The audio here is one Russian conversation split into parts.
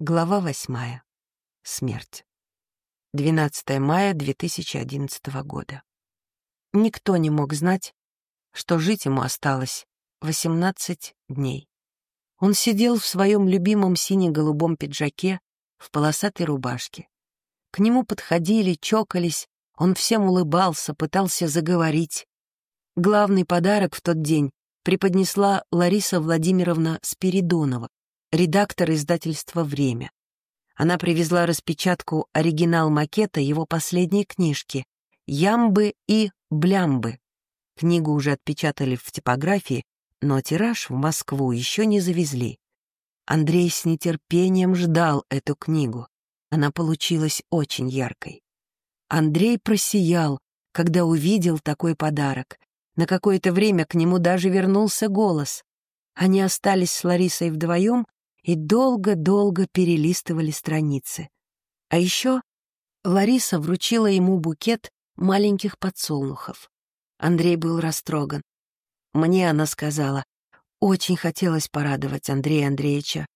Глава восьмая. Смерть. 12 мая 2011 года. Никто не мог знать, что жить ему осталось 18 дней. Он сидел в своем любимом сине-голубом пиджаке в полосатой рубашке. К нему подходили, чокались, он всем улыбался, пытался заговорить. Главный подарок в тот день преподнесла Лариса Владимировна Спиридонова, редактор издательства «Время». Она привезла распечатку оригинал макета его последней книжки «Ямбы и блямбы». Книгу уже отпечатали в типографии, но тираж в Москву еще не завезли. Андрей с нетерпением ждал эту книгу. Она получилась очень яркой. Андрей просиял, когда увидел такой подарок. На какое-то время к нему даже вернулся голос. Они остались с Ларисой вдвоем и долго-долго перелистывали страницы. А еще Лариса вручила ему букет маленьких подсолнухов. Андрей был растроган. Мне она сказала, очень хотелось порадовать Андрея Андреевича.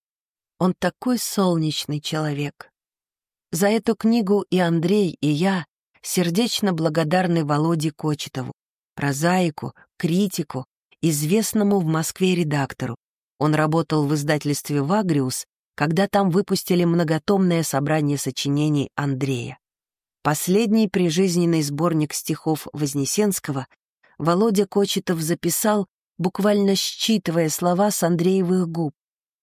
Он такой солнечный человек. За эту книгу и Андрей, и я сердечно благодарны Володе Кочетову, прозаику, критику, известному в Москве редактору, он работал в издательстве «Вагриус», когда там выпустили многотомное собрание сочинений Андрея. Последний прижизненный сборник стихов Вознесенского Володя Кочетов записал, буквально считывая слова с Андреевых губ,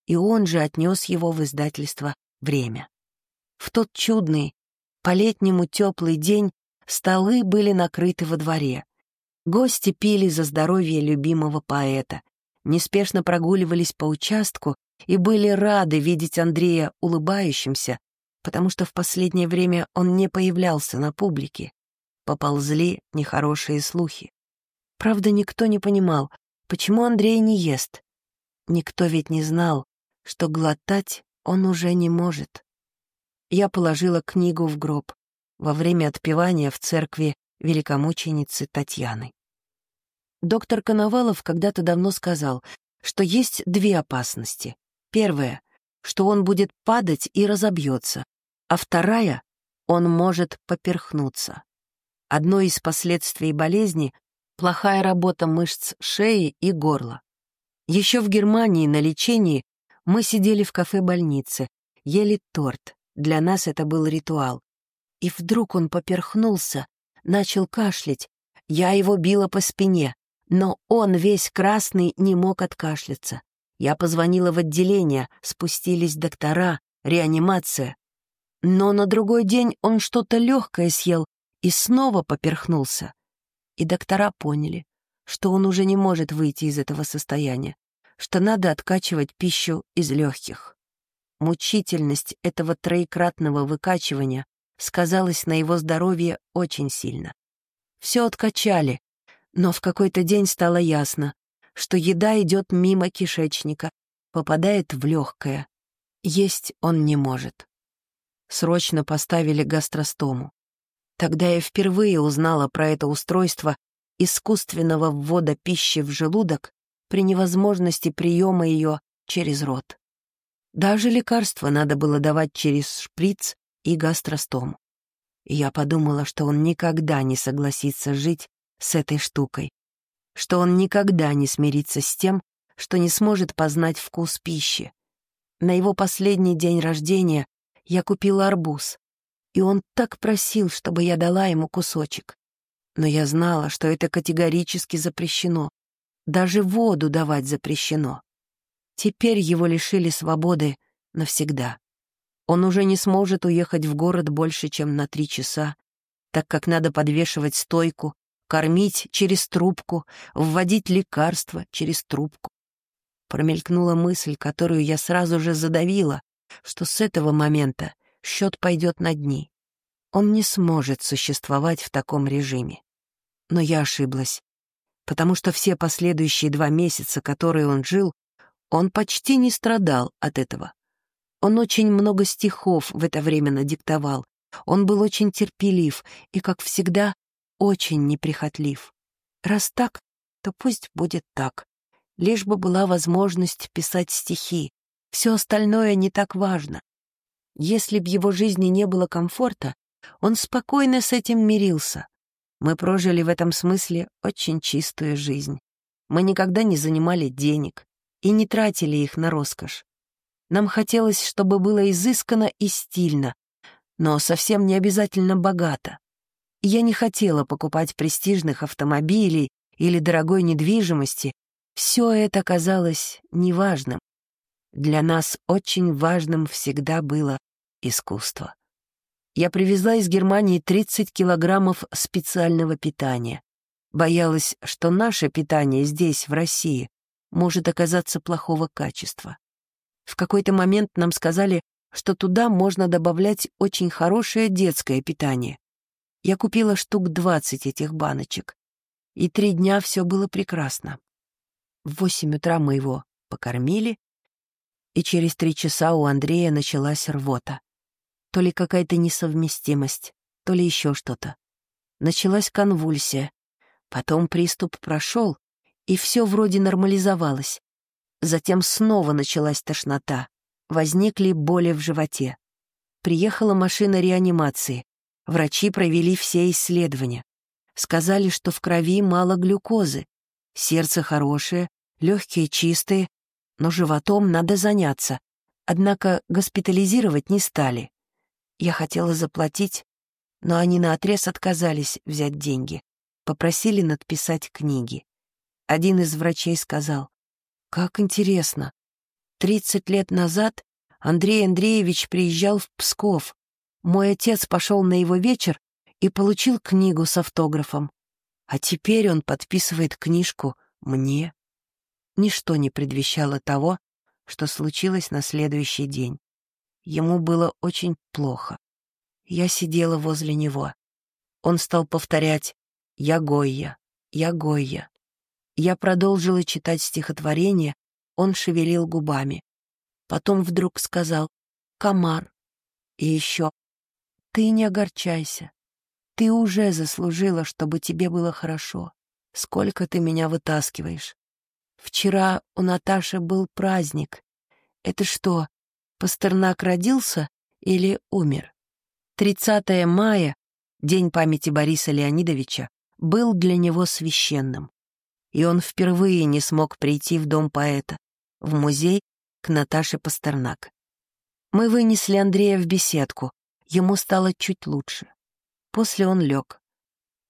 и он же отнес его в издательство «Время». В тот чудный, по-летнему теплый день столы были накрыты во дворе. Гости пили за здоровье любимого поэта, неспешно прогуливались по участку и были рады видеть Андрея улыбающимся, потому что в последнее время он не появлялся на публике. Поползли нехорошие слухи. Правда, никто не понимал, почему Андрей не ест. Никто ведь не знал, что глотать он уже не может. Я положила книгу в гроб во время отпевания в церкви великомученицы Татьяны. Доктор Коновалов когда-то давно сказал, что есть две опасности. Первая, что он будет падать и разобьется, а вторая, он может поперхнуться. Одно из последствий болезни — плохая работа мышц шеи и горла. Еще в Германии на лечении мы сидели в кафе больницы, ели торт. Для нас это был ритуал. И вдруг он поперхнулся, начал кашлять. Я его била по спине. Но он весь красный не мог откашляться. Я позвонила в отделение, спустились доктора, реанимация. Но на другой день он что-то легкое съел и снова поперхнулся. И доктора поняли, что он уже не может выйти из этого состояния, что надо откачивать пищу из легких. Мучительность этого троекратного выкачивания сказалась на его здоровье очень сильно. Все откачали, но в какой-то день стало ясно, что еда идет мимо кишечника, попадает в легкое. Есть он не может. Срочно поставили гастростому. Тогда я впервые узнала про это устройство искусственного ввода пищи в желудок при невозможности приема ее через рот. Даже лекарства надо было давать через шприц и гастростому. Я подумала, что он никогда не согласится жить с этой штукой, что он никогда не смирится с тем, что не сможет познать вкус пищи. На его последний день рождения я купила арбуз, и он так просил, чтобы я дала ему кусочек. Но я знала, что это категорически запрещено. Даже воду давать запрещено. Теперь его лишили свободы навсегда. Он уже не сможет уехать в город больше, чем на три часа, так как надо подвешивать стойку, кормить через трубку, вводить лекарства через трубку. Промелькнула мысль, которую я сразу же задавила, что с этого момента счет пойдет на дни. Он не сможет существовать в таком режиме. Но я ошиблась, потому что все последующие два месяца, которые он жил, он почти не страдал от этого. Он очень много стихов в это время надиктовал, он был очень терпелив и, как всегда, очень неприхотлив. Раз так, то пусть будет так. Лишь бы была возможность писать стихи. Все остальное не так важно. Если б его жизни не было комфорта, он спокойно с этим мирился. Мы прожили в этом смысле очень чистую жизнь. Мы никогда не занимали денег и не тратили их на роскошь. Нам хотелось, чтобы было изысканно и стильно, но совсем не обязательно богато. Я не хотела покупать престижных автомобилей или дорогой недвижимости. Все это казалось неважным. Для нас очень важным всегда было искусство. Я привезла из Германии 30 килограммов специального питания. Боялась, что наше питание здесь, в России, может оказаться плохого качества. В какой-то момент нам сказали, что туда можно добавлять очень хорошее детское питание. Я купила штук 20 этих баночек, и три дня все было прекрасно. В восемь утра мы его покормили, и через три часа у Андрея началась рвота. То ли какая-то несовместимость, то ли еще что-то. Началась конвульсия, потом приступ прошел, и все вроде нормализовалось. Затем снова началась тошнота, возникли боли в животе. Приехала машина реанимации. Врачи провели все исследования. Сказали, что в крови мало глюкозы. Сердце хорошее, легкие чистые, но животом надо заняться. Однако госпитализировать не стали. Я хотела заплатить, но они наотрез отказались взять деньги. Попросили надписать книги. Один из врачей сказал, «Как интересно. Тридцать лет назад Андрей Андреевич приезжал в Псков. Мой отец пошел на его вечер и получил книгу с автографом. А теперь он подписывает книжку мне. Ничто не предвещало того, что случилось на следующий день. Ему было очень плохо. Я сидела возле него. Он стал повторять «Я Гойя, я Гойя». Я продолжила читать стихотворение, он шевелил губами. Потом вдруг сказал «Комар». И еще «Ты не огорчайся. Ты уже заслужила, чтобы тебе было хорошо. Сколько ты меня вытаскиваешь. Вчера у Наташи был праздник. Это что, Пастернак родился или умер? 30 мая, день памяти Бориса Леонидовича, был для него священным и он впервые не смог прийти в дом поэта, в музей к Наташе Пастернак. Мы вынесли Андрея в беседку, ему стало чуть лучше. После он лег.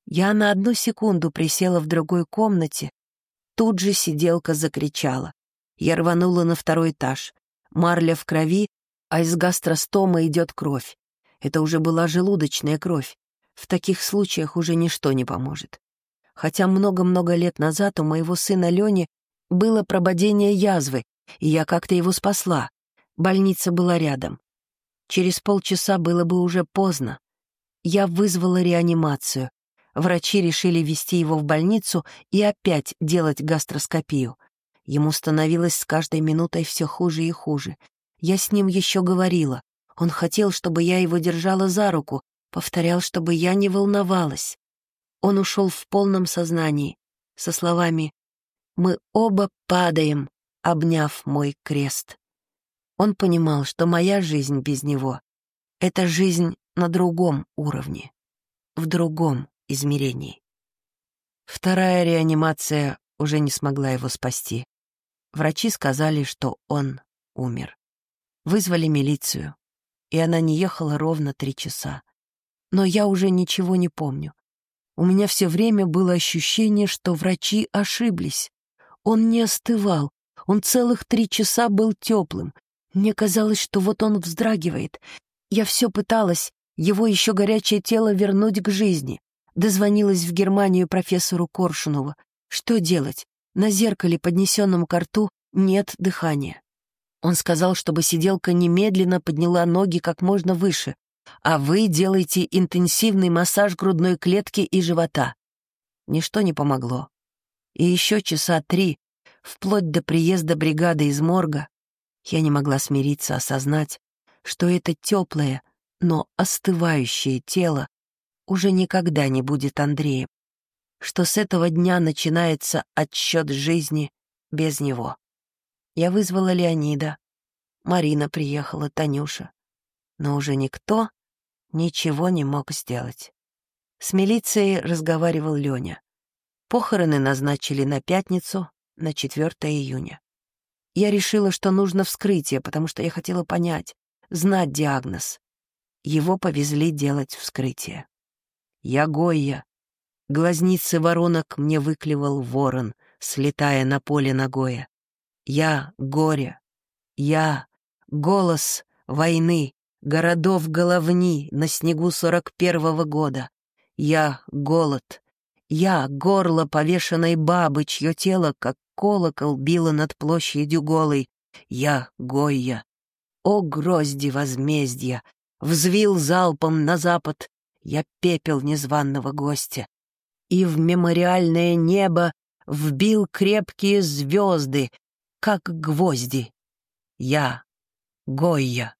Я на одну секунду присела в другой комнате, тут же сиделка закричала. Я рванула на второй этаж. Марля в крови, а из гастростома идет кровь. Это уже была желудочная кровь. В таких случаях уже ничто не поможет хотя много-много лет назад у моего сына Лёни было прободение язвы, и я как-то его спасла. Больница была рядом. Через полчаса было бы уже поздно. Я вызвала реанимацию. Врачи решили вести его в больницу и опять делать гастроскопию. Ему становилось с каждой минутой все хуже и хуже. Я с ним еще говорила. Он хотел, чтобы я его держала за руку, повторял, чтобы я не волновалась. Он ушел в полном сознании, со словами «Мы оба падаем, обняв мой крест». Он понимал, что моя жизнь без него — это жизнь на другом уровне, в другом измерении. Вторая реанимация уже не смогла его спасти. Врачи сказали, что он умер. Вызвали милицию, и она не ехала ровно три часа. Но я уже ничего не помню. У меня все время было ощущение, что врачи ошиблись. Он не остывал, он целых три часа был теплым. Мне казалось, что вот он вздрагивает. Я все пыталась, его еще горячее тело вернуть к жизни. Дозвонилась в Германию профессору Коршунову. Что делать? На зеркале, поднесенном к рту, нет дыхания. Он сказал, чтобы сиделка немедленно подняла ноги как можно выше, а вы делаете интенсивный массаж грудной клетки и живота. Ничто не помогло. И еще часа три, вплоть до приезда бригады из морга, я не могла смириться осознать, что это теплое, но остывающее тело уже никогда не будет Андреем, что с этого дня начинается отсчет жизни без него. Я вызвала Леонида. Марина приехала, Танюша. Но уже никто ничего не мог сделать. С милицией разговаривал Леня. Похороны назначили на пятницу, на 4 июня. Я решила, что нужно вскрытие, потому что я хотела понять, знать диагноз. Его повезли делать вскрытие. Я Гойя. Глазницы воронок мне выклевал ворон, слетая на поле ногое. Я горе. Я голос войны, городов головни на снегу сорок первого года. Я голод. Я горло повешенной бабы, чье тело, как колокол, било над площадью голой. Я Гойя. О, грозди возмездия! Взвил залпом на запад я пепел незваного гостя. И в мемориальное небо вбил крепкие звезды, как гвозди. Я Гойя.